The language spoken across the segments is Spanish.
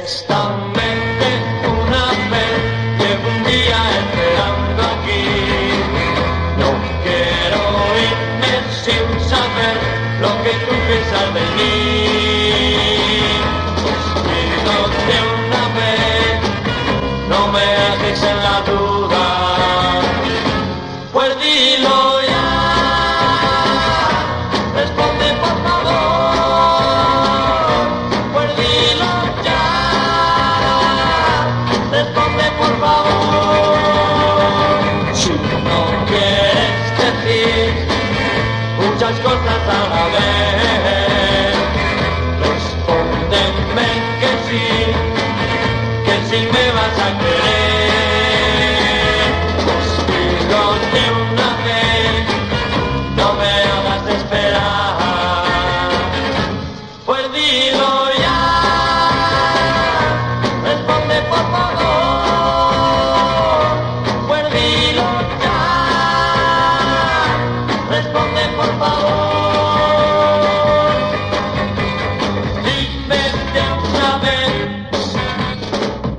Honestamente, una vez llevo un día esperando aquí. No quiero irme sin saber lo que tú piensas de mí. Por favor. Si no quieres decir muchas cosas a la vez, respóndeme que sí, que sí me vas a querer.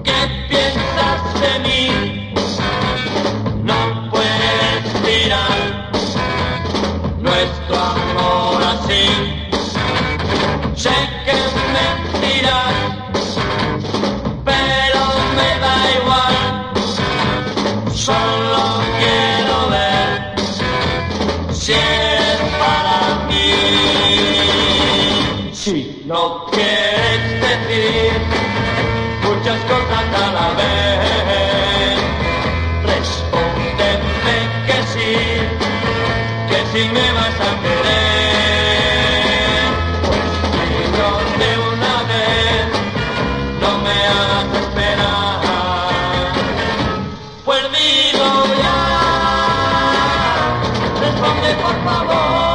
¿Qué piensas de mí? No quieres decir muchas cosas a la vez, respóndeme que sí, que sí me vas a querer. Pues dilo de una vez, no me hagas esperar. Pues dilo ya, responde por favor.